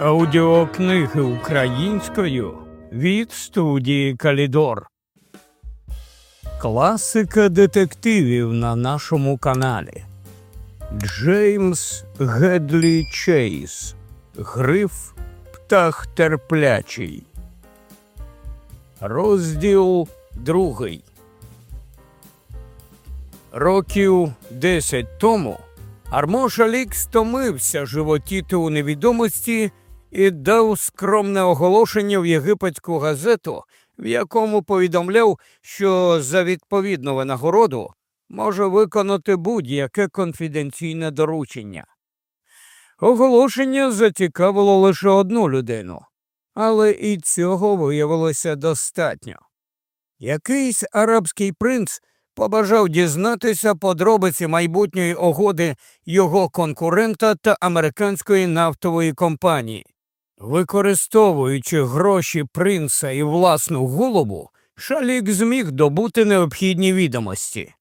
Аудіокниги українською від студії Калідор. Класика детективів на нашому каналі. Джеймс Гедлі Чейз. Гриф Птах терплячий. Розділ другий. Років десять тому Армо Шалік стомився животіти у невідомості і дав скромне оголошення в єгипетську газету, в якому повідомляв, що за відповідну винагороду може виконати будь-яке конфіденційне доручення. Оголошення зацікавило лише одну людину, але і цього виявилося достатньо. Якийсь арабський принц побажав дізнатися подробиці майбутньої угоди його конкурента та американської нафтової компанії. Використовуючи гроші принца і власну голову, шалік зміг добути необхідні відомості.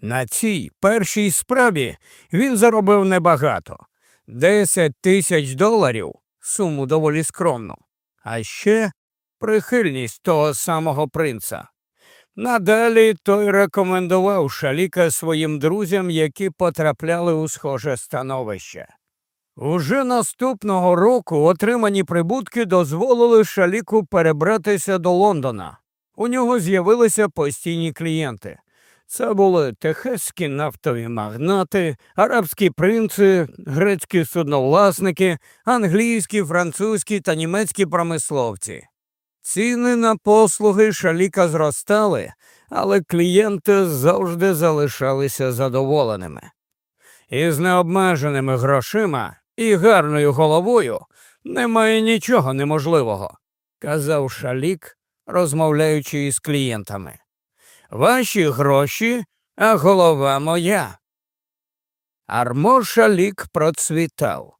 На цій першій справі він заробив небагато 10 тисяч доларів, суму доволі скромну, а ще прихильність того самого принца. Надалі той рекомендував шаліка своїм друзям, які потрапляли у схоже становище. Уже наступного року отримані прибутки дозволили шаліку перебратися до Лондона. У нього з'явилися постійні клієнти. Це були техеські нафтові магнати, арабські принци, грецькі судновласники, англійські, французькі та німецькі промисловці. Ціни на послуги шаліка зростали, але клієнти завжди залишалися задоволеними. Із необмеженими грошима і гарною головою немає нічого неможливого, казав шалік, розмовляючи із клієнтами. Ваші гроші, а голова моя. Армо шалік процвітав.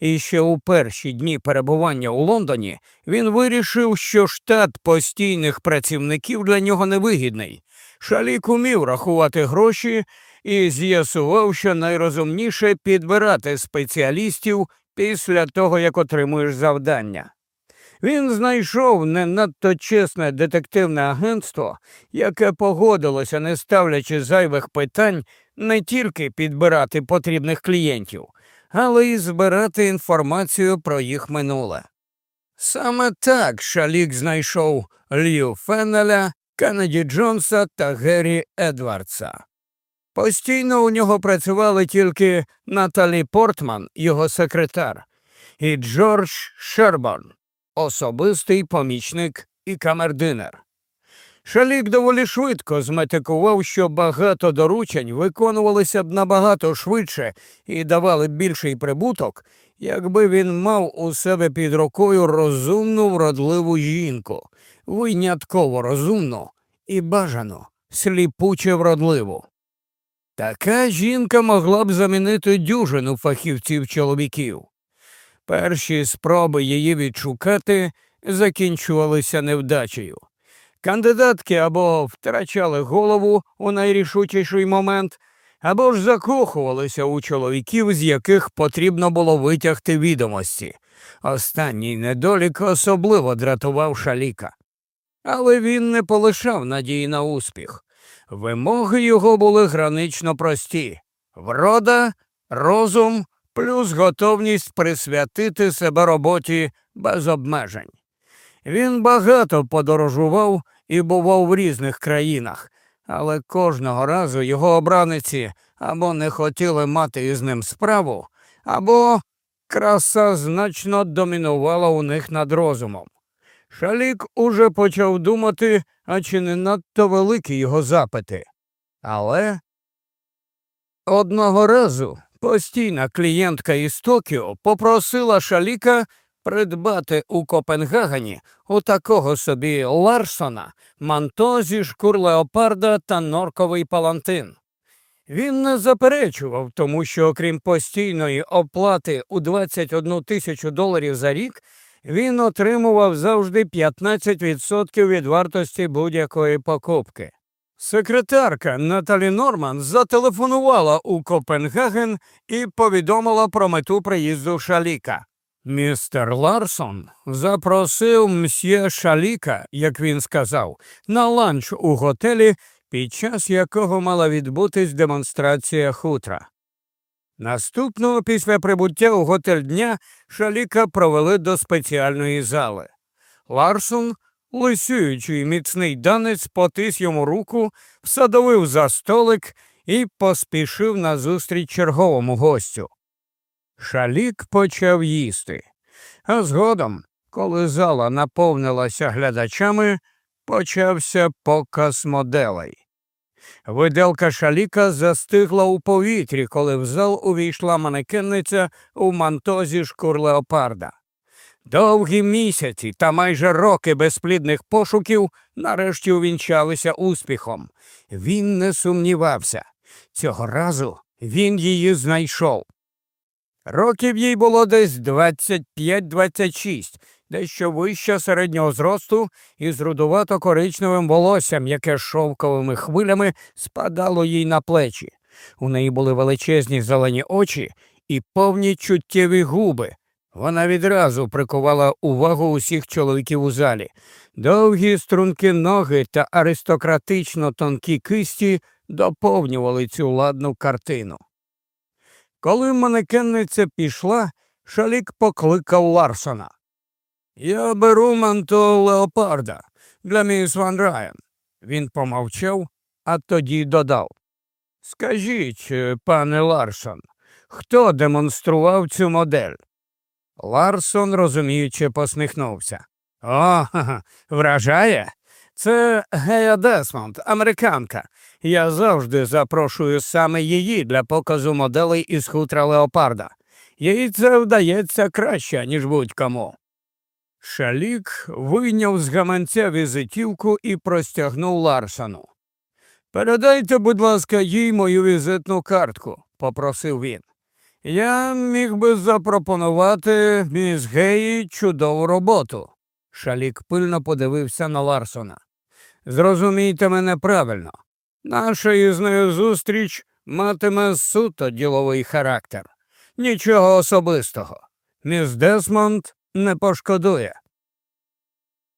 І ще у перші дні перебування у Лондоні він вирішив, що штат постійних працівників для нього невигідний. Шалік умів рахувати гроші і з'ясував, що найрозумніше підбирати спеціалістів після того, як отримуєш завдання. Він знайшов не надто чесне детективне агентство, яке погодилося, не ставлячи зайвих питань, не тільки підбирати потрібних клієнтів, але й збирати інформацію про їх минуле. Саме так Шалік знайшов Лью Феннеля, Кеннеді Джонса та Геррі Едвардса. Постійно у нього працювали тільки Наталі Портман, його секретар, і Джордж Шербон, особистий помічник і камердинер. Шалік доволі швидко зметикував, що багато доручень виконувалися б набагато швидше і давали б більший прибуток, якби він мав у себе під рукою розумну вродливу жінку, винятково розумну і бажану, сліпуче вродливу. Така жінка могла б замінити дюжину фахівців чоловіків. Перші спроби її відшукати закінчувалися невдачею. Кандидатки або втрачали голову у найрішучіший момент, або ж закохувалися у чоловіків, з яких потрібно було витягти відомості. Останній недолік особливо дратував шаліка. Але він не полишав надії на успіх. Вимоги його були гранично прості врода, розум плюс готовність присвятити себе роботі без обмежень. Він багато подорожував і бував в різних країнах, але кожного разу його обраниці або не хотіли мати із ним справу, або краса значно домінувала у них над розумом. Шалік уже почав думати, а чи не надто великі його запити. Але одного разу постійна клієнтка із Токіо попросила Шаліка придбати у Копенгагені у такого собі Ларсона манто зі шкур леопарда та норковий палантин. Він не заперечував, тому що, окрім постійної оплати у 21 тисячу доларів за рік, він отримував завжди 15% від вартості будь-якої покупки. Секретарка Наталі Норман зателефонувала у Копенгаген і повідомила про мету приїзду Шаліка. Містер Ларсон запросив мсьє Шаліка, як він сказав, на ланч у готелі, під час якого мала відбутись демонстрація хутра. Наступного після прибуття у готель дня Шаліка провели до спеціальної зали. Ларсон, лисюючий міцний данець, потис йому руку, всадовив за столик і поспішив назустріч черговому гостю. Шалік почав їсти, а згодом, коли зала наповнилася глядачами, почався показ моделей. Виделка шаліка застигла у повітрі, коли в зал увійшла манекенниця у мантозі шкур леопарда. Довгі місяці та майже роки безплідних пошуків нарешті увінчалися успіхом. Він не сумнівався. Цього разу він її знайшов. Років їй було десь 25-26, дещо вища середнього зросту і з рудувато коричневим волоссям, яке шовковими хвилями спадало їй на плечі. У неї були величезні зелені очі і повні чуттєві губи. Вона відразу прикувала увагу усіх чоловіків у залі. Довгі струнки ноги та аристократично тонкі кисті доповнювали цю ладну картину. Коли манекенниця пішла, шалік покликав Ларсона. Я беру манто леопарда для міс Ван Райан. Він помовчав, а тоді додав. Скажіть, пане Ларсон, хто демонстрував цю модель? Ларсон, розуміючи, посміхнувся. О, вражає? Це Гея Десмонд, американка. Я завжди запрошую саме її для показу моделей із хутра леопарда. Їй це вдається краще, ніж будь-кому. Шалік вийняв з гаманця візитівку і простягнув Ларсону. Передайте, будь ласка, їй мою візитну картку, попросив він. Я міг би запропонувати міс Геї чудову роботу. Шалік пильно подивився на Ларсона. Зрозумійте мене правильно. Наша із нею зустріч матиме суто діловий характер. Нічого особистого. Міс Десмонд не пошкодує.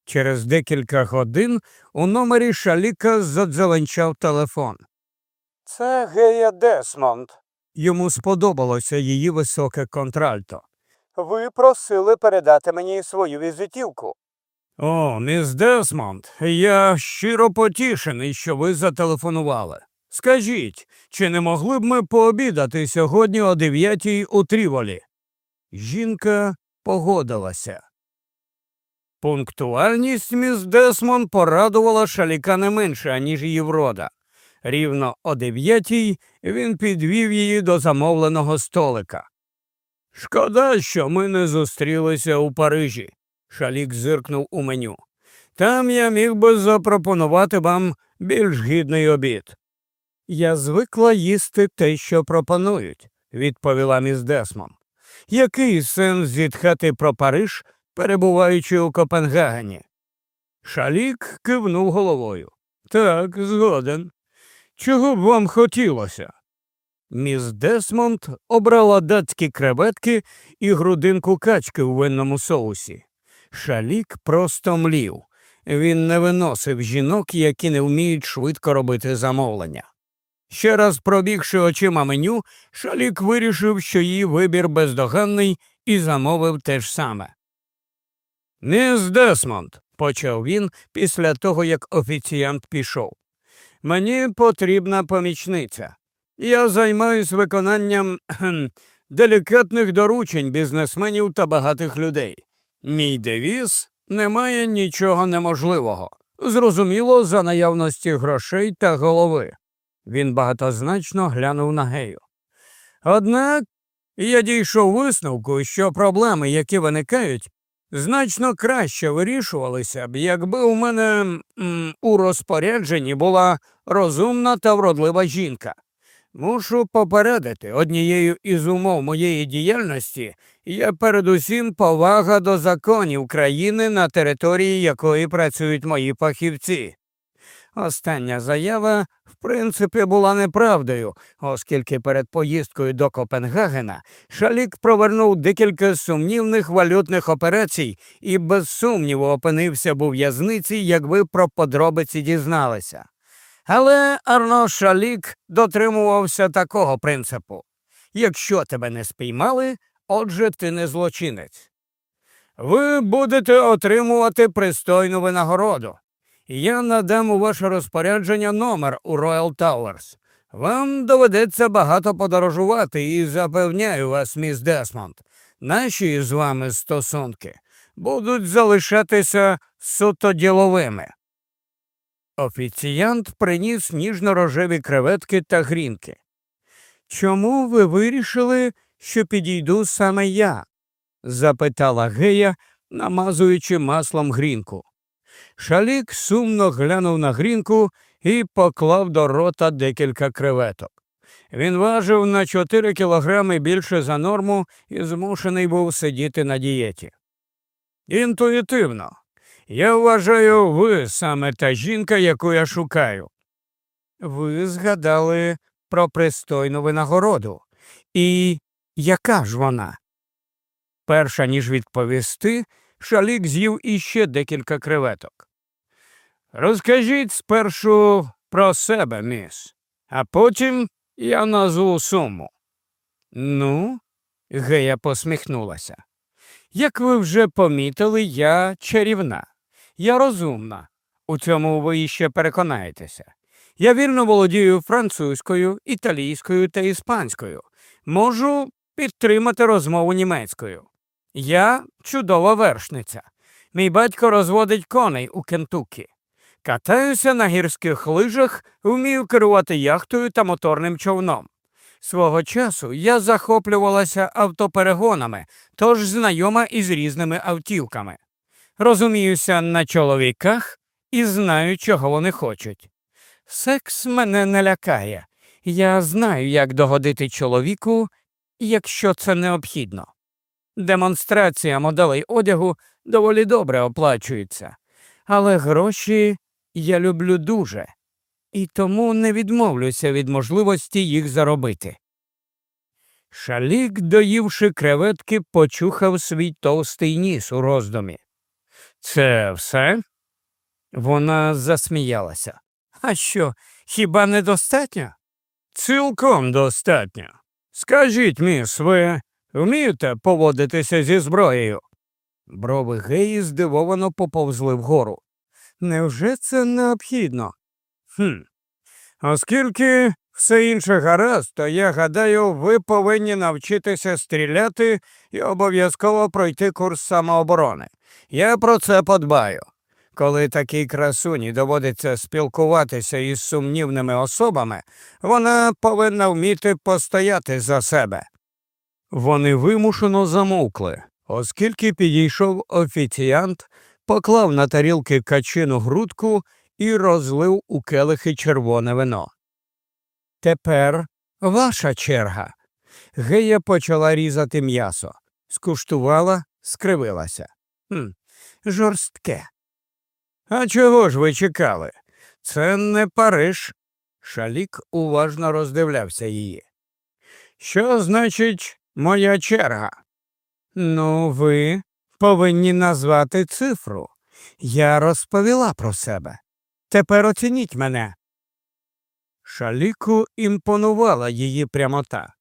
Через декілька годин у номері Шаліка задзеленчав телефон. Це Гея Десмонд. Йому сподобалося її високе контральто. Ви просили передати мені свою візитівку. О, міс Десмонд, я щиро потішений, що ви зателефонували. Скажіть, чи не могли б ми пообідати сьогодні о дев'ятій у Тріволі? Жінка погодилася. Пунктуальність міс Десмонд порадувала Шаліка не менше, аніж її врода. Рівно о дев'ятій він підвів її до замовленого столика. Шкода, що ми не зустрілися у Парижі. Шалік зиркнув у меню. Там я міг би запропонувати вам більш гідний обід. Я звикла їсти те, що пропонують, відповіла міс Десмонд. Який сенс зітхати про Париж, перебуваючи у Копенгагені? Шалік кивнув головою. Так, згоден. Чого б вам хотілося? Міс Десмонд обрала датські креветки і грудинку качки у винному соусі. Шалік просто млів. Він не виносив жінок, які не вміють швидко робити замовлення. Ще раз пробігши очима меню, Шалік вирішив, що її вибір бездоганний, і замовив те ж саме. Міс Десмонд, почав він після того, як офіціант пішов. Мені потрібна помічниця. Я займаюсь виконанням кхм, делікатних доручень бізнесменів та багатих людей. Мій девіз немає нічого неможливого. Зрозуміло, за наявності грошей та голови. Він багатозначно глянув на гею. Однак я дійшов висновку, що проблеми, які виникають, значно краще вирішувалися б, якби у мене м, у розпорядженні була розумна та вродлива жінка. Мушу попередити однією із умов моєї діяльності є передусім повага до законів країни, на території якої працюють мої фахівці. Остання заява, в принципі, була неправдою, оскільки перед поїздкою до Копенгагена Шалік провернув декілька сумнівних валютних операцій і без сумніву опинився б у в'язниці, якби про подробиці дізналися. Але Арно Шалік дотримувався такого принципу якщо тебе не спіймали, отже, ти не злочинець. Ви будете отримувати пристойну винагороду. Я надам у ваше розпорядження номер у Royal Towers. Вам доведеться багато подорожувати і запевняю вас, міс Десмонд, наші з вами стосунки будуть залишатися суто діловими. Офіціянт приніс ніжно-рожеві креветки та грінки. Чому ви вирішили, що підійду саме я? запитала Гея, намазуючи маслом грінку. Шалік сумно глянув на грінку і поклав до рота декілька креветок. Він важив на 4 кілограми більше за норму і змушений був сидіти на дієті. Інтуїтивно, я вважаю, ви саме та жінка, яку я шукаю. Ви згадали про пристойну винагороду. І яка ж вона? Перша ніж відповісти, шалік з'їв іще декілька креветок. Розкажіть спершу про себе, міс, а потім я назву суму. Ну, Гея посміхнулася. Як ви вже помітили, я чарівна, я розумна. У цьому ви іще переконаєтеся. Я вірно володію французькою, італійською та іспанською. Можу підтримати розмову німецькою. Я чудова вершниця. Мій батько розводить коней у Кентукі. Катаюся на гірських лижах, вмію керувати яхтою та моторним човном. Свого часу я захоплювалася автоперегонами, тож знайома із різними автівками. Розуміюся на чоловіках і знаю, чого вони хочуть. Секс мене не лякає. Я знаю, як догодити чоловіку, якщо це необхідно. Демонстрація моделей одягу доволі добре оплачується, але гроші я люблю дуже і тому не відмовлюся від можливості їх заробити. Шалік, доївши креветки, почухав свій товстий ніс у роздумі. Це все? Вона засміялася. А що, хіба недостатньо? Цілком достатньо. Скажіть, міс, ви вмієте поводитися зі зброєю? Брови геї здивовано поповзли вгору. Невже це необхідно? «Хм, Оскільки все інше гаразд, то я гадаю, ви повинні навчитися стріляти і обов'язково пройти курс самооборони. Я про це подбаю. Коли такій красуні доводиться спілкуватися із сумнівними особами, вона повинна вміти постояти за себе. Вони вимушено замовкли, оскільки підійшов офіціант, поклав на тарілки качину грудку і розлив у келихи червоне вино. Тепер ваша черга. Гея почала різати м'ясо, скуштувала, скривилася. «Хм, Жорстке. А чого ж ви чекали? Це не Париж. Шалік уважно роздивлявся її. Що значить моя черга? Ну, ви повинні назвати цифру. Я розповіла про себе. Тепер оцініть мене. Шаліку імпонувала її прямота.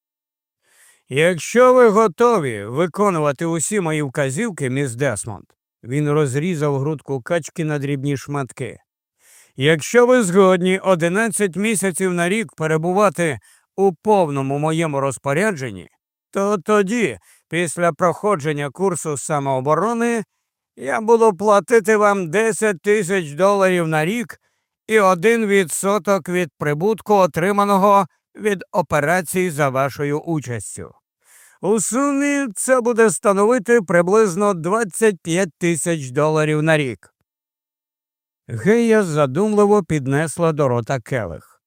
Якщо ви готові виконувати усі мої вказівки, міс Десмонд, він розрізав грудку качки на дрібні шматки. Якщо ви згодні 11 місяців на рік перебувати у повному моєму розпорядженні, то тоді, після проходження курсу самооборони, я буду платити вам 10 тисяч доларів на рік і один відсоток від прибутку, отриманого від операцій за вашою участю. У сумі це буде становити приблизно 25 тисяч доларів на рік. Гея задумливо піднесла до рота келих.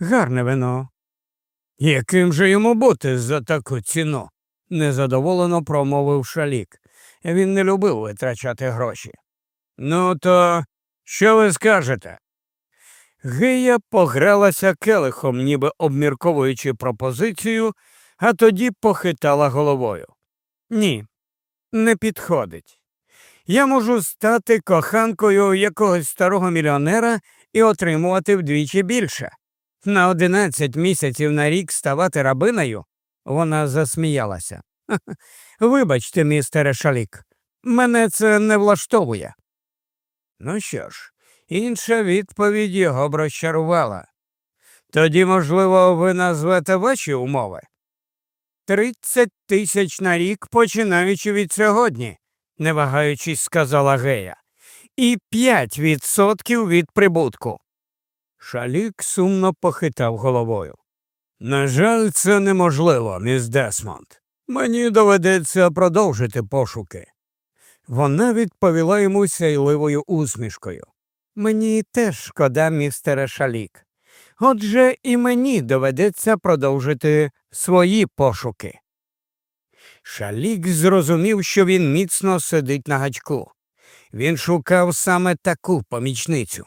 Гарне вино. Яким же йому бути за таку ціну? незадоволено промовив шалік. Він не любив витрачати гроші. Ну, то що ви скажете? Гея погралася келихом, ніби обмірковуючи пропозицію, а тоді похитала головою. Ні, не підходить. Я можу стати коханкою якогось старого мільйонера і отримувати вдвічі більше. На одинадцять місяців на рік ставати рабиною. Вона засміялася. Вибачте, містере Шалік, мене це не влаштовує. Ну що ж, інша відповідь його б розчарувала. Тоді, можливо, ви назвете ваші умови? Тридцять тисяч на рік, починаючи від сьогодні, не вагаючись, сказала Гея, і п'ять відсотків від прибутку. Шалік сумно похитав головою. На жаль, це неможливо, міс Десмонд. Мені доведеться продовжити пошуки. Вона відповіла йому сяйливою усмішкою. Мені теж шкода, містере Шалік. Отже, і мені доведеться продовжити свої пошуки. Шалік зрозумів, що він міцно сидить на гачку. Він шукав саме таку помічницю.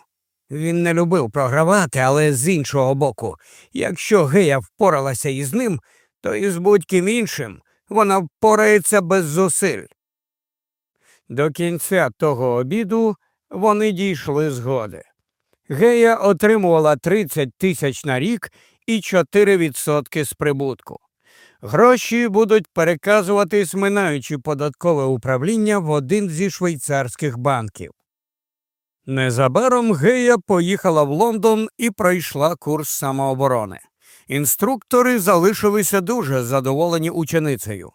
Він не любив програвати, але з іншого боку, якщо Гея впоралася із ним, то і з будь-ким іншим вона впорається без зусиль. До кінця того обіду вони дійшли згоди. Гея отримувала 30 тисяч на рік і 4% з прибутку. Гроші будуть переказуватись, минаючи податкове управління в один зі швейцарських банків. Незабаром Гея поїхала в Лондон і пройшла курс самооборони. Інструктори залишилися дуже задоволені ученицею.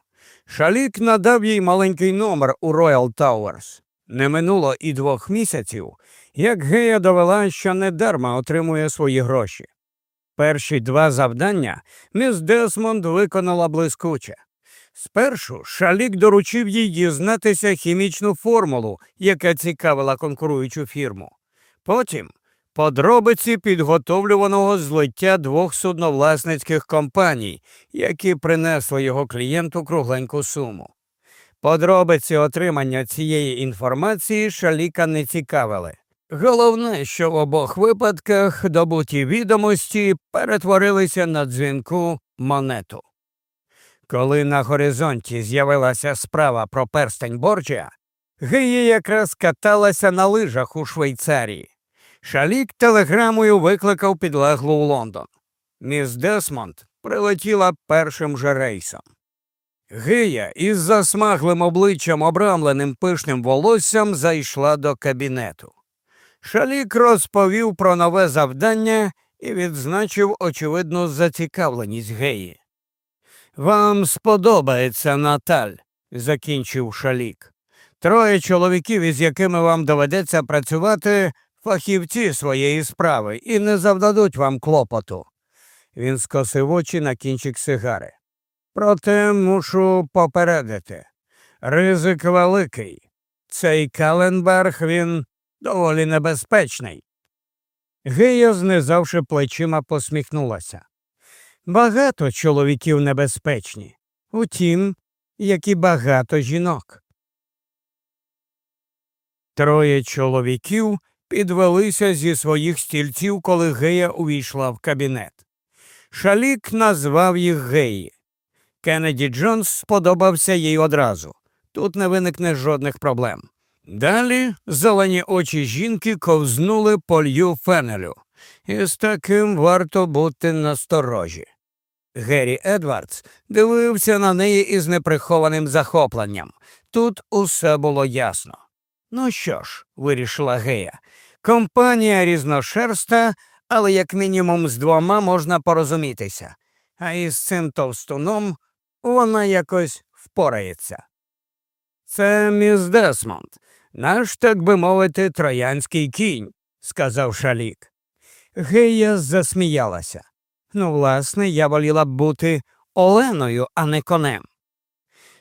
Шалік надав їй маленький номер у Royal Towers. Не минуло і двох місяців, як Гея довела, що недарма отримує свої гроші. Перші два завдання міс Десмонд виконала блискуче. Спершу Шалік доручив їй дізнатися хімічну формулу, яка цікавила конкуруючу фірму. Потім подробиці підготовлюваного злиття двох судновласницьких компаній, які принесли його клієнту кругленьку суму. Подробиці отримання цієї інформації Шаліка не цікавили. Головне, що в обох випадках добуті відомості перетворилися на дзвінку монету. Коли на горизонті з'явилася справа про перстень Борджія, Гея якраз каталася на лижах у Швейцарії. Шалік телеграмою викликав підлеглу у Лондон. Міс Десмонд прилетіла першим же рейсом. Гея із засмаглим обличчям, обрамленим пишним волоссям, зайшла до кабінету. Шалік розповів про нове завдання і відзначив очевидну зацікавленість геї. Вам сподобається Наталь, закінчив шалік. Троє чоловіків, із якими вам доведеться працювати, фахівці своєї справи і не завдадуть вам клопоту. Він скосив очі на кінчик сигари. Проте мушу попередити. Ризик великий. Цей Каленберг він доволі небезпечний. Гея, знизавши плечима, посміхнулася. Багато чоловіків небезпечні, утім, як і багато жінок. Троє чоловіків підвелися зі своїх стільців, коли Гея увійшла в кабінет. Шалік назвав їх Геї. Кеннеді Джонс сподобався їй одразу. Тут не виникне жодних проблем. Далі зелені очі жінки ковзнули по лью фенелю, і з таким варто бути насторожі. Геррі Едвардс дивився на неї із неприхованим захопленням. Тут усе було ясно. Ну що ж, вирішила Гея, компанія різношерста, але як мінімум з двома можна порозумітися, а із цим товстуном вона якось впорається. Це міс Десмонд, наш, так би мовити, троянський кінь, сказав шалік. Гея засміялася. Ну, власне, я воліла б бути Оленою, а не конем.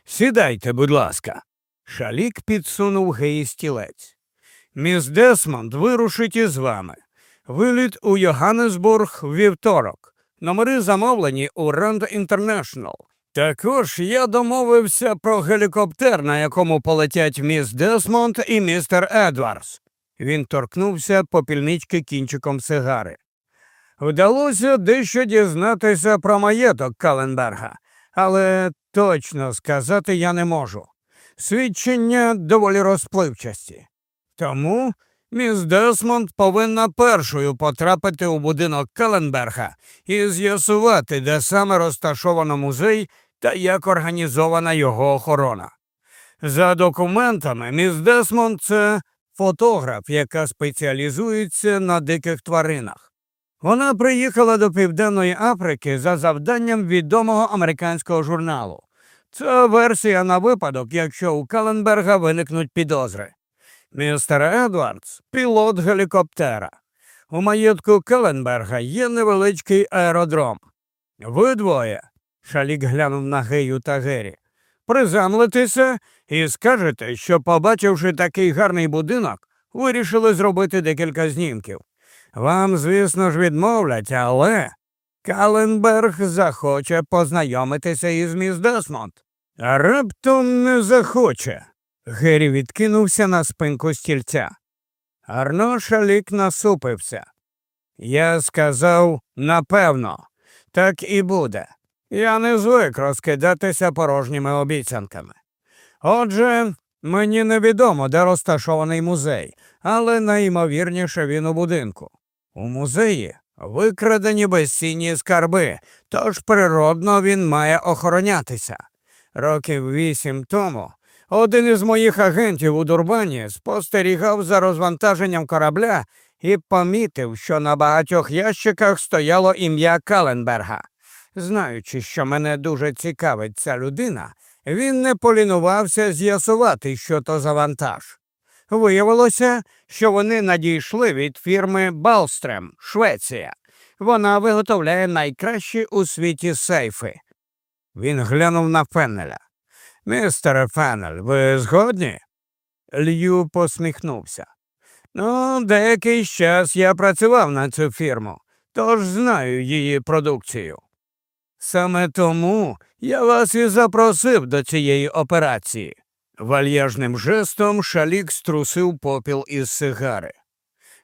Сідайте, будь ласка. Шалік підсунув Геї стілець. Міс Десмонд вирушить із вами. Виліт у Йоганнесбург вівторок. Номери замовлені у Ранд Інтернешнл. Також я домовився про гелікоптер, на якому полетять міс Десмонд і містер Едвардс. Він торкнувся попільнички кінчиком сигари. Вдалося дещо дізнатися про маєток Каленберга, але точно сказати я не можу. Свідчення доволі розпливчасті. Тому міс Десмонд повинна першою потрапити у будинок Каленберга і з'ясувати, де саме розташовано музей та як організована його охорона. За документами, міс Десмонд це фотограф, яка спеціалізується на диких тваринах. Вона приїхала до Південної Африки за завданням відомого американського журналу. Це версія на випадок, якщо у Каленберга виникнуть підозри. Містер Едвардс пілот гелікоптера. У маєтку Келенберга є невеличкий аеродром. Ви двоє, шалік глянув на Гею та Гері, приземлитеся і скажете, що, побачивши такий гарний будинок, вирішили зробити декілька знімків. Вам, звісно ж, відмовлять, але Каленберг захоче познайомитися із міс Десмонд. Раптом не захоче. Гері відкинувся на спинку стільця. Арно шалік насупився. Я сказав напевно, так і буде. Я не звик розкидатися порожніми обіцянками. Отже, мені невідомо, де розташований музей, але найімовірніше він у будинку. У музеї викрадені безцінні скарби, тож природно він має охоронятися. Років вісім тому один із моїх агентів у Дурбані спостерігав за розвантаженням корабля і помітив, що на багатьох ящиках стояло ім'я Каленберга. Знаючи, що мене дуже цікавить ця людина, він не полінувався з'ясувати, що то за вантаж. Виявилося, що вони надійшли від фірми Балстрем, Швеція. Вона виготовляє найкращі у світі сейфи. Він глянув на Феннеля. Містере Феннель, ви згодні? Лью посміхнувся. Ну, деякий час я працював на цю фірму, тож знаю її продукцію. Саме тому я вас і запросив до цієї операції. Вальяжним жестом шалік струсив попіл із сигари.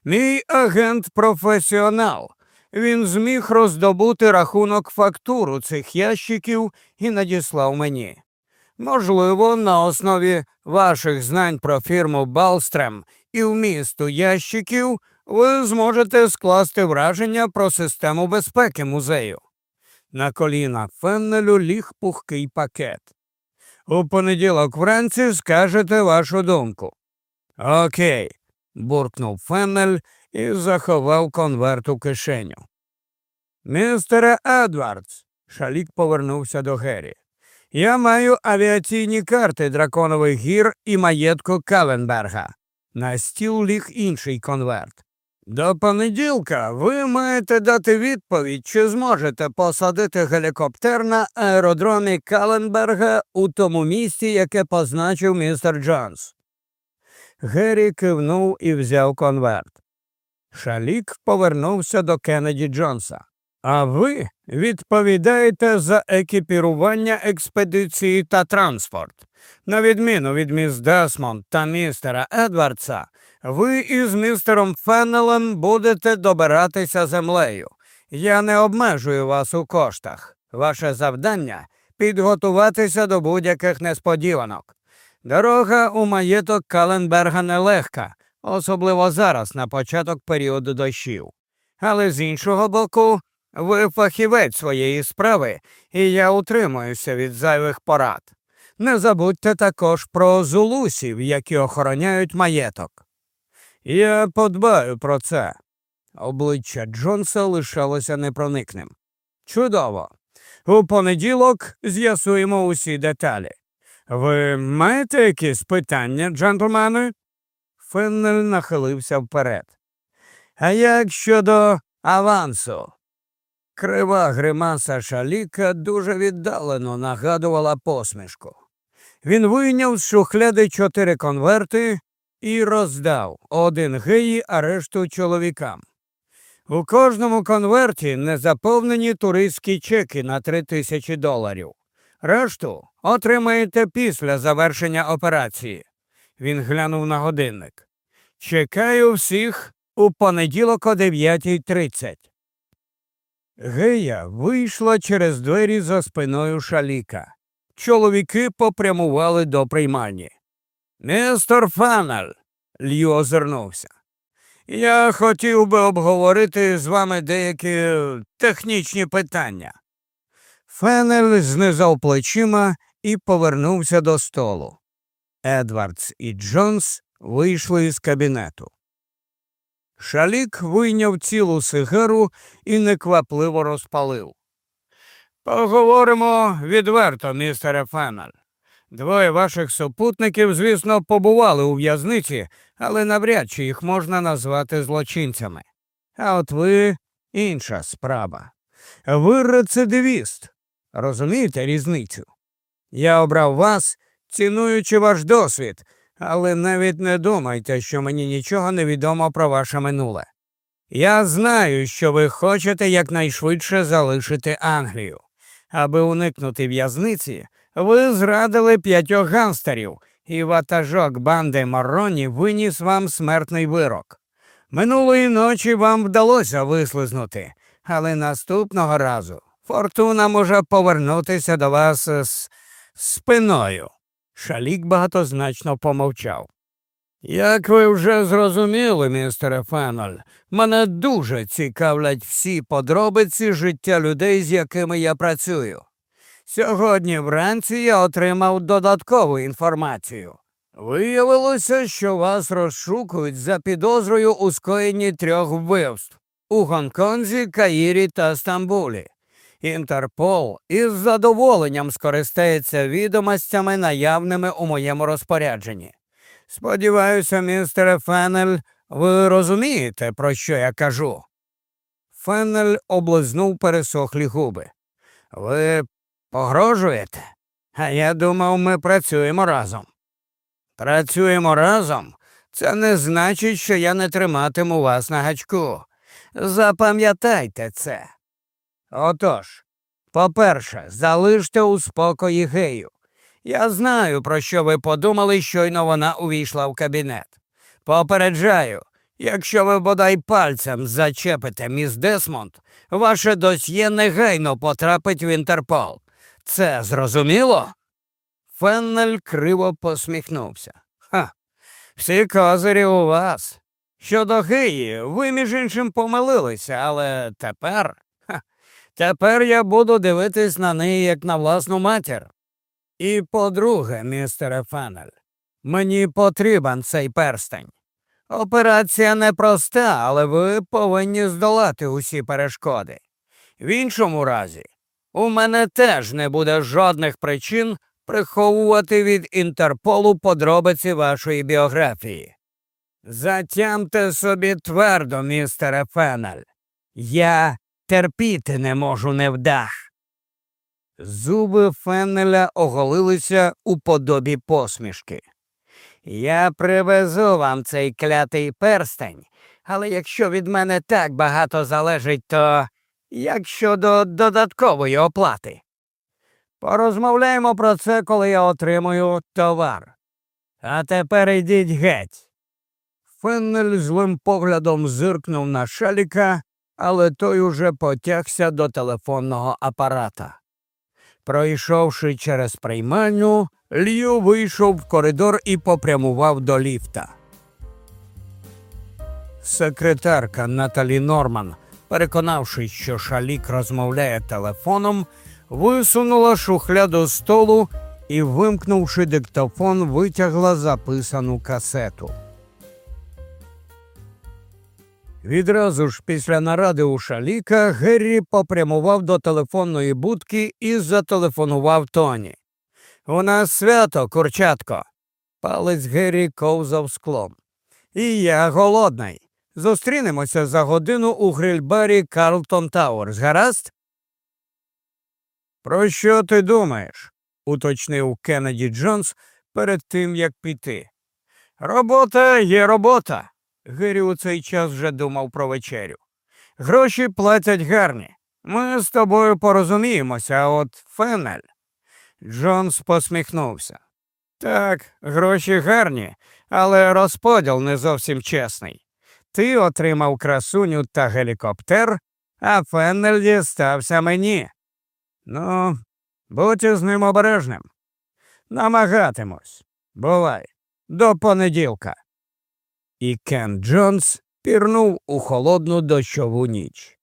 Мій агент професіонал. Він зміг роздобути рахунок фактуру цих ящиків і надіслав мені. Можливо, на основі ваших знань про фірму Балстрем і вмісту ящиків ви зможете скласти враження про систему безпеки музею. На коліна Феннелю ліг пухкий пакет. У понеділок вранці скажете вашу думку. Окей, буркнув Феннель і заховав конверт у кишеню. Містере Едвардс, шалік повернувся до Геррі. Я маю авіаційні карти драконових гір і маєтку Каленберга. На стіл ліг інший конверт. До понеділка ви маєте дати відповідь, чи зможете посадити гелікоптер на аеродромі Каленберга у тому місці, яке позначив містер Джонс. Геррі кивнув і взяв конверт. Шалік повернувся до Кеннеді Джонса. А ви відповідаєте за екіпірування експедиції та транспорт. На відміну від міс Десмонд та містера Едвардса, ви із містером Феннелем будете добиратися землею. Я не обмежую вас у коштах. Ваше завдання підготуватися до будь-яких несподіванок. Дорога у маєток Каленберга нелегка, особливо зараз, на початок періоду дощів. Але з іншого боку, ви фахівець своєї справи, і я утримуюся від зайвих порад. Не забудьте також про зулусів, які охороняють маєток. Я подбаю про це. Обличчя Джонса лишалося непроникним. Чудово. У понеділок з'ясуємо усі деталі. Ви маєте якісь питання, джентльмени? Феннель нахилився вперед. А як щодо авансу? Крива гримаса шаліка дуже віддалено нагадувала посмішку. Він вийняв з шухляди чотири конверти і роздав один геї, а решту чоловікам. У кожному конверті незаповнені туристські чеки на три тисячі доларів. Решту отримаєте після завершення операції. Він глянув на годинник. Чекаю всіх у понеділок о 9.30. Гея вийшла через двері за спиною шаліка. Чоловіки попрямували до приймальні. Містер Фанель, Лью озирнувся. Я хотів би обговорити з вами деякі технічні питання. Фенель знизав плечима і повернувся до столу. Едвардс і Джонс вийшли із кабінету. Шалік вийняв цілу сигару і неквапливо розпалив. Поговоримо відверто, містере Феннель. Двоє ваших супутників, звісно, побували у в'язниці, але навряд чи їх можна назвати злочинцями. А от ви інша справа. Ви рецидивіст. Розумієте різницю? Я обрав вас, цінуючи ваш досвід, але навіть не думайте, що мені нічого не відомо про ваше минуле. Я знаю, що ви хочете якнайшвидше залишити Англію. Аби уникнути в'язниці, ви зрадили п'ятьох гангстерів, і ватажок банди Марроні виніс вам смертний вирок. Минулої ночі вам вдалося вислизнути, але наступного разу фортуна може повернутися до вас з спиною. Шалік багатозначно помовчав. Як ви вже зрозуміли, містере Феннель, мене дуже цікавлять всі подробиці життя людей, з якими я працюю. Сьогодні вранці я отримав додаткову інформацію. Виявилося, що вас розшукують за підозрою у скоєнні трьох вбивств у Гонконзі, Каїрі та Стамбулі. Інтерпол із задоволенням скористається відомостями, наявними у моєму розпорядженні. Сподіваюся, містере Феннель, ви розумієте, про що я кажу? Феннель облизнув пересохлі губи. Ви погрожуєте? А я думав, ми працюємо разом. Працюємо разом? Це не значить, що я не триматиму вас на гачку. Запам'ятайте це. Отож, по-перше, залиште у спокої гею. Я знаю, про що ви подумали, щойно вона увійшла в кабінет. Попереджаю, якщо ви бодай пальцем зачепите міс Десмонд, ваше досьє негайно потрапить в Інтерпол. Це зрозуміло? Феннель криво посміхнувся. Ха, всі козирі у вас. Щодо Геї, ви між іншим помилилися, але тепер. Ха, тепер я буду дивитись на неї як на власну матір. І по-друге, містере Феннель, мені потрібен цей перстень. Операція непроста, але ви повинні здолати усі перешкоди. В іншому разі, у мене теж не буде жодних причин приховувати від Інтерполу подробиці вашої біографії. Затямте собі твердо, містере Феннель. Я терпіти не можу невдах. Зуби Феннеля оголилися у подобі посмішки. Я привезу вам цей клятий перстень, але якщо від мене так багато залежить, то як щодо додаткової оплати? Порозмовляємо про це, коли я отримую товар. А тепер йдіть геть. Феннель злим поглядом зиркнув на шаліка, але той уже потягся до телефонного апарата. Пройшовши через приймальню, Лью вийшов в коридор і попрямував до ліфта. Секретарка Наталі Норман, переконавшись, що шалік розмовляє телефоном, висунула шухляду столу і, вимкнувши диктофон, витягла записану касету. Відразу ж після наради у шаліка Геррі попрямував до телефонної будки і зателефонував Тоні. У нас свято, курчатко. Палець Геррі ковзав склом. І я голодний. Зустрінемося за годину у грильбарі Карлтон Тауерс, гаразд? Про що ти думаєш? уточнив Кеннеді Джонс перед тим, як піти. Робота є робота. Гері у цей час вже думав про вечерю. Гроші платять гарні. Ми з тобою порозуміємося, а от Фенель. Джонс посміхнувся. Так, гроші гарні, але розподіл не зовсім чесний. Ти отримав красуню та гелікоптер, а Феннель дістався мені. Ну, будь із ним обережним. Намагатимусь. Бувай. До понеділка. І Кен Джонс пірнув у холодну дощову ніч.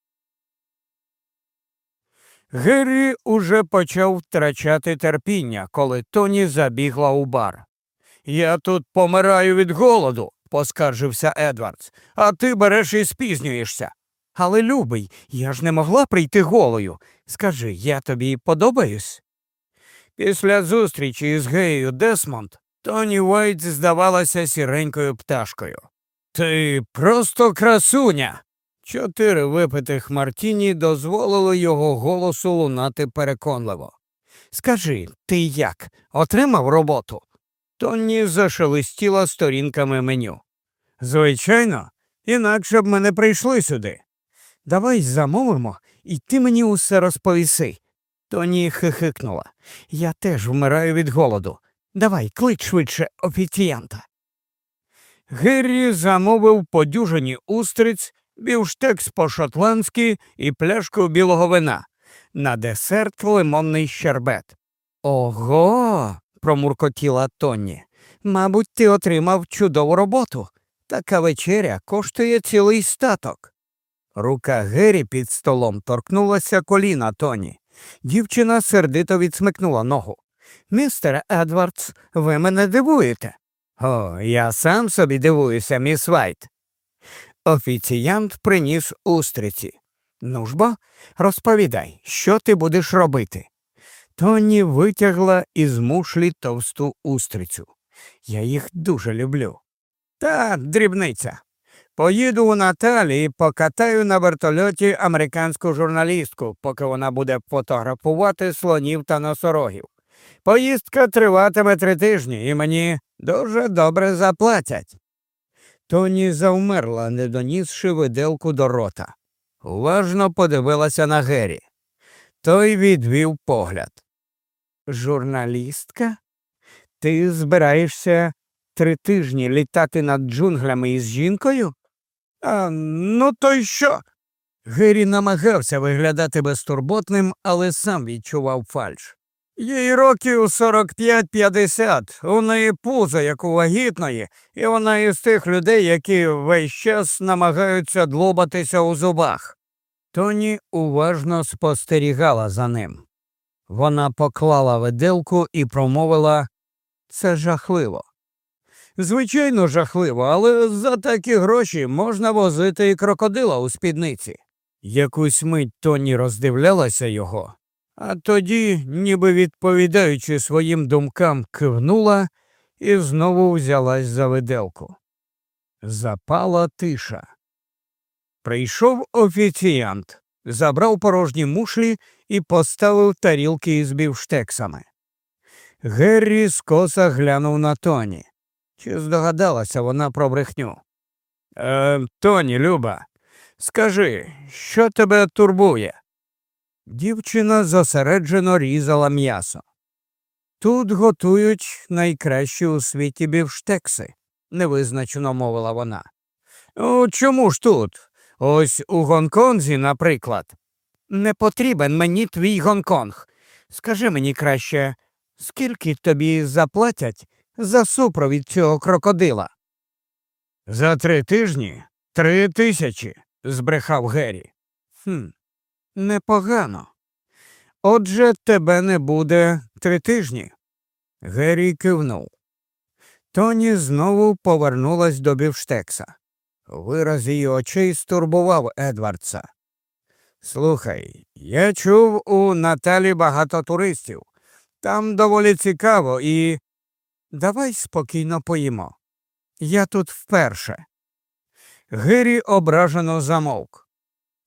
Геррі уже почав втрачати терпіння, коли Тоні забігла у бар. Я тут помираю від голоду, поскаржився Едвардс, а ти береш і спізнюєшся. Але, любий, я ж не могла прийти голою. Скажи, я тобі подобаюсь? Після зустрічі із геєю Десмонд Тоні Уайт здавалася сіренькою пташкою. Ти просто красуня. Чотири випитих Мартіні дозволили його голосу лунати переконливо. Скажи, ти як? Отримав роботу? Тоні зашелестіла сторінками меню. Звичайно, інакше б ми не прийшли сюди. Давай замовимо, і ти мені усе розповіси. Тоні хихикнула. Я теж вмираю від голоду. Давай, клич швидше офіціянта. Геррі замовив подюжені устриць, бівштекс по-шотландськи і пляшку білого вина. На десерт лимонний щербет. Ого. промуркотіла Тонні. Мабуть, ти отримав чудову роботу. Така вечеря коштує цілий статок. Рука Гері під столом торкнулася коліна Тоні. Дівчина сердито відсмикнула ногу. Містер Едвардс, ви мене дивуєте. О, я сам собі дивуюся, міс Вайт. Офіціянт приніс устриці. Ну ж бо, розповідай, що ти будеш робити. Тоні витягла із мушлі товсту устрицю. Я їх дуже люблю. Та дрібниця. Поїду у Наталі і покатаю на вертольоті американську журналістку, поки вона буде фотографувати слонів та носорогів. Поїздка триватиме три тижні, і мені дуже добре заплатять. Тоні завмерла, не донісши виделку до рота. Уважно подивилася на Гері. Той відвів погляд. Журналістка? Ти збираєшся три тижні літати над джунглями із жінкою? А ну то й що? Гері намагався виглядати безтурботним, але сам відчував фальш. Їй років 45-50, у неї пузо, як у вагітної, і вона із тих людей, які весь час намагаються длобатися у зубах. Тоні уважно спостерігала за ним. Вона поклала виделку і промовила це жахливо. Звичайно, жахливо, але за такі гроші можна возити і крокодила у спідниці. Якусь мить Тоні роздивлялася його, а тоді, ніби відповідаючи своїм думкам, кивнула і знову взялась за виделку. Запала тиша. Прийшов офіціант, забрав порожні мушлі і поставив тарілки із бівштексами. Геррі скоса глянув на Тоні. Чи здогадалася вона про брехню? Е, Тоні, Люба, скажи, що тебе турбує? Дівчина зосереджено різала м'ясо. Тут готують найкращі у світі бівштекси, невизначено мовила вона. «О, Чому ж тут? Ось у Гонконзі, наприклад. Не потрібен мені твій Гонконг. Скажи мені краще, скільки тобі заплатять за супровід цього крокодила? За три тижні три тисячі, збрехав Геррі. «Хм, Непогано. Отже, тебе не буде три тижні. Геррі кивнув. Тоні знову повернулась до бівштекса. Вираз її очей стурбував Едвардса. Слухай, я чув у Наталі багато туристів. Там доволі цікаво і. Давай спокійно поїмо. Я тут вперше. Гирі ображено замовк.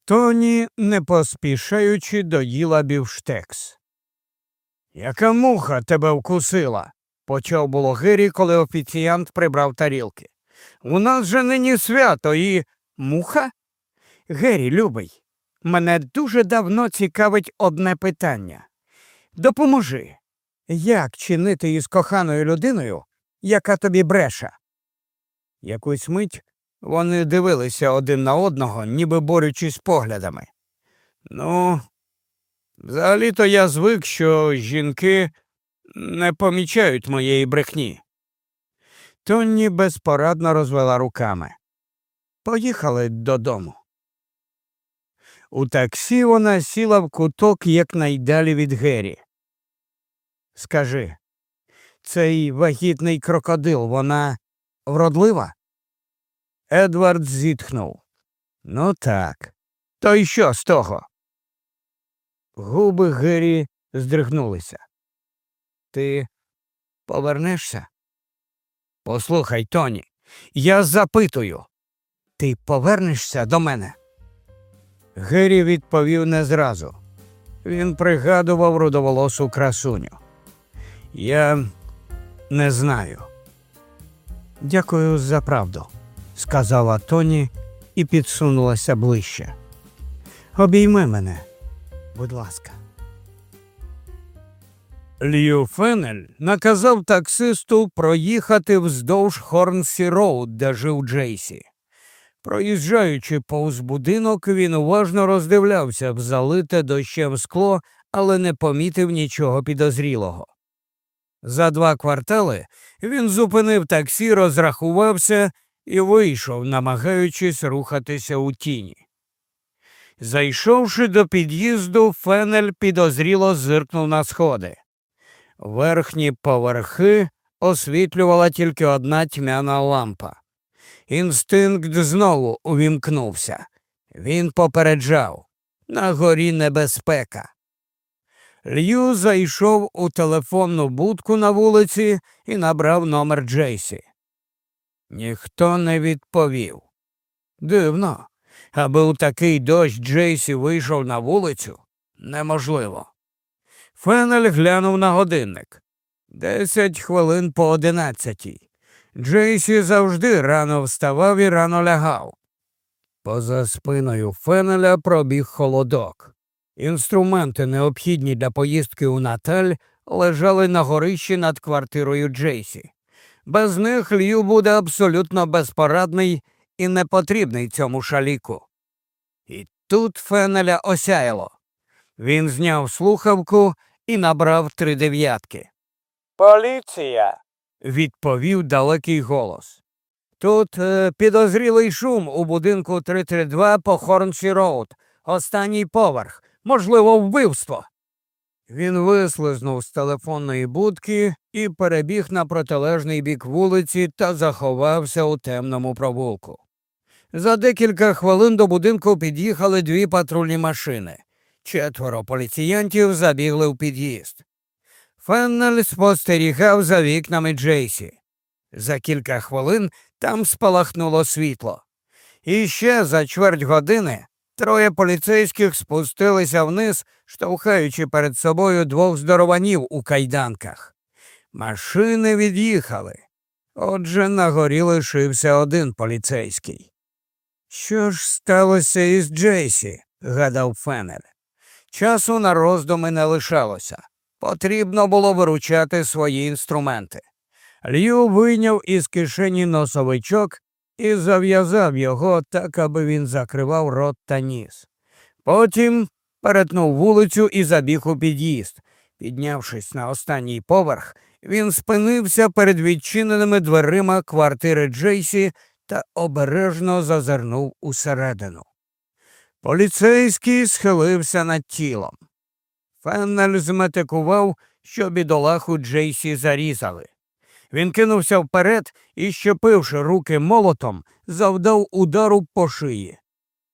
Тоні, не поспішаючи, доїла бівштекс. Яка муха тебе вкусила? почав було Гирі, коли офіціант прибрав тарілки. У нас же нині свято і. Муха? Гері, любий, мене дуже давно цікавить одне питання. Допоможи. як чинити із коханою людиною, яка тобі бреше. Якусь мить вони дивилися один на одного, ніби борючись поглядами. Ну, взагалі-то я звик, що жінки не помічають моєї брехні. Тонні безпорадно розвела руками. Поїхали додому. У таксі вона сіла в куток якнайдалі від Гері. Скажи, цей вагітний крокодил, вона вродлива? Едвард зітхнув. Ну так. То й що з того? Губи Гері здригнулися. Ти повернешся? Послухай, Тоні, я запитую. Ти повернешся до мене? Гері відповів не зразу. Він пригадував рудоволосу красуню. Я не знаю. Дякую за правду, сказала Тоні і підсунулася ближче. Обійми мене, будь ласка. Лью Фенель наказав таксисту проїхати вздовж Хорнсі Роуд, де жив Джейсі. Проїжджаючи повз будинок, він уважно роздивлявся в залите дощем скло, але не помітив нічого підозрілого. За два квартали він зупинив таксі, розрахувався і вийшов, намагаючись рухатися у тіні. Зайшовши до під'їзду, Фенель підозріло зиркнув на сходи. Верхні поверхи освітлювала тільки одна тьмяна лампа. Інстинкт знову увімкнувся. Він попереджав на горі небезпека. Лью зайшов у телефонну будку на вулиці і набрав номер Джейсі. Ніхто не відповів. Дивно, аби у такий дощ Джейсі вийшов на вулицю неможливо. Фенель глянув на годинник. Десять хвилин по одинадцятій. Джейсі завжди рано вставав і рано лягав. Поза спиною Фенеля пробіг холодок. Інструменти, необхідні для поїздки у Наталь, лежали на горищі над квартирою Джейсі. Без них Лью буде абсолютно безпорадний і непотрібний цьому шаліку. І тут Фенеля осяяло. Він зняв слухавку і набрав три дев'ятки. Поліція. відповів далекий голос. Тут е, підозрілий шум у будинку 332 по Хорнсі Роуд. Останній поверх, можливо, вбивство. Він вислизнув з телефонної будки і перебіг на протилежний бік вулиці та заховався у темному провулку. За декілька хвилин до будинку під'їхали дві патрульні машини. Четверо поліціянтів забігли в під'їзд. Феннель спостерігав за вікнами Джейсі. За кілька хвилин там спалахнуло світло. І ще за чверть години троє поліцейських спустилися вниз, штовхаючи перед собою двох здорованів у кайданках. Машини від'їхали. Отже, на горі лишився один поліцейський. Що ж сталося із Джейсі? гадав Фенель. Часу на роздуми не лишалося. Потрібно було виручати свої інструменти. Лью вийняв із кишені носовичок і зав'язав його так, аби він закривав рот та ніс. Потім перетнув вулицю і забіг у під'їзд. Піднявшись на останній поверх, він спинився перед відчиненими дверима квартири Джейсі та обережно зазирнув усередину. Поліцейський схилився над тілом. Феннель зметикував, що бідолаху Джейсі зарізали. Він кинувся вперед і, щепивши руки молотом, завдав удару по шиї.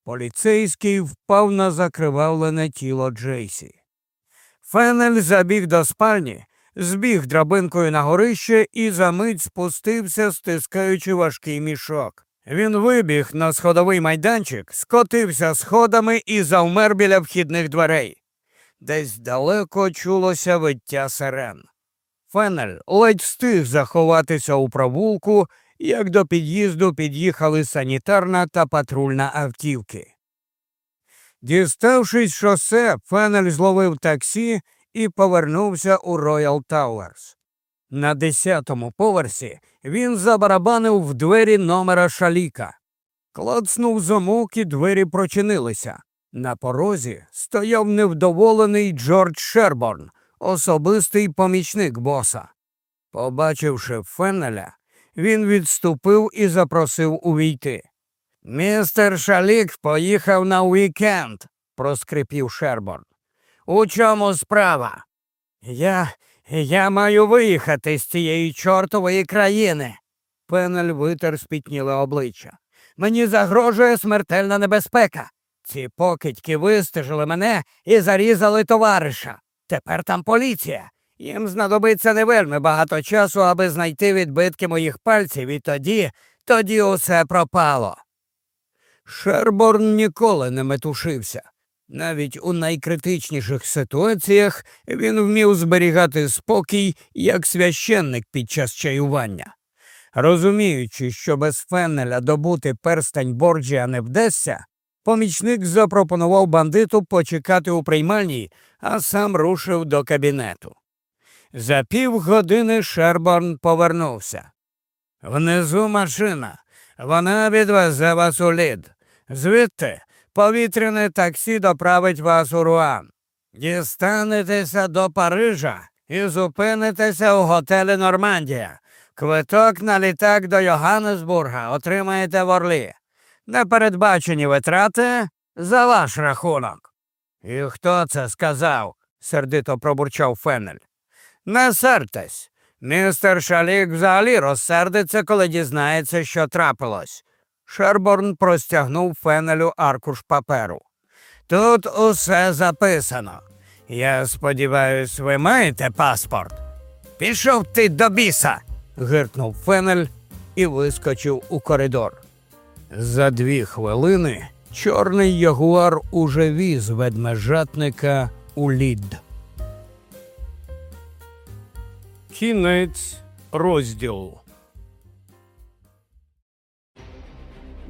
Поліцейський впав на закривавлене тіло Джейсі. Фенель забіг до спальні, збіг драбинкою на горище і за мить спустився, стискаючи важкий мішок. Він вибіг на сходовий майданчик, скотився сходами і завмер біля вхідних дверей. Десь далеко чулося виття сирен. Фенель ледь встиг заховатися у провулку, як до під'їзду під'їхали санітарна та патрульна автівки. Діставшись шосе, Фенель зловив таксі і повернувся у Роял Тауерс. На десятому поверсі він забарабанив в двері номера Шаліка. Клацнув замок і двері прочинилися. На порозі стояв невдоволений Джордж Шерборн, особистий помічник боса. Побачивши Феннеля, він відступив і запросив увійти. Містер Шалік поїхав на уікенд, проскрипів Шерборн. У чому справа? Я я маю виїхати з цієї чортової країни. Пенель витер спітніле обличчя. Мені загрожує смертельна небезпека. Ці покидьки вистежили мене і зарізали товариша. Тепер там поліція. Їм знадобиться не вельми багато часу, аби знайти відбитки моїх пальців, і тоді, тоді усе пропало. Шерборн ніколи не метушився. Навіть у найкритичніших ситуаціях він вмів зберігати спокій як священник під час чаювання. Розуміючи, що без Феннеля добути перстень Борджія не вдасться, помічник запропонував бандиту почекати у приймальній, а сам рушив до кабінету. За півгодини Шерборн повернувся. Внизу машина. Вона відвезе вас у лід. Звідти повітряне таксі доправить вас у Руан. Дістанетеся до Парижа і зупинитеся у готелі Нормандія. Квиток на літак до Йоганнесбурга отримаєте в Орлі. Непередбачені витрати за ваш рахунок. І хто це сказав? сердито пробурчав Фенель. Не сертесь. Містер Шалік взагалі розсердиться, коли дізнається, що трапилось. Шерборн простягнув Фенелю аркуш паперу. Тут усе записано. Я сподіваюся, ви маєте паспорт. Пішов ти до біса. гиркнув Фенель і вискочив у коридор. За дві хвилини чорний ягуар уже віз ведмежатника у лід. Кінець розділу.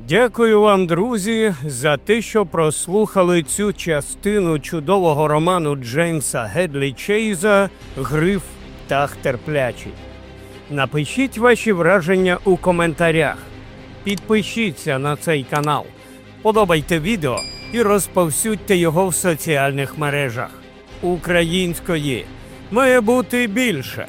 Дякую вам, друзі, за те, що прослухали цю частину чудового роману Джеймса Гедлі Чейза Гриф Птах терплячий. Напишіть ваші враження у коментарях. Підпишіться на цей канал, вподобайте відео і розповсюдьте його в соціальних мережах. Української має бути більше.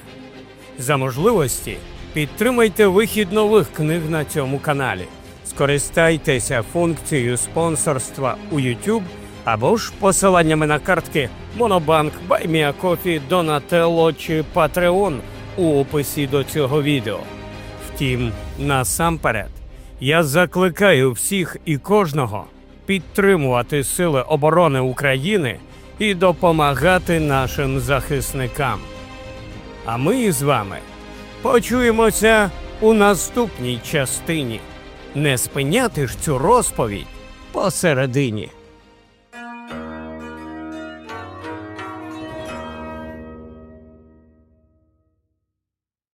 За можливості підтримайте вихід нових книг на цьому каналі. Скористайтеся функцією спонсорства у YouTube або ж посиланнями на картки Монобанк, Buy Me a Coffee, Donatello чи Patreon у описі до цього відео. Втім, насамперед, я закликаю всіх і кожного підтримувати Сили оборони України і допомагати нашим захисникам. А ми з вами почуємося у наступній частині. Не спиняти ж цю розповідь посередині.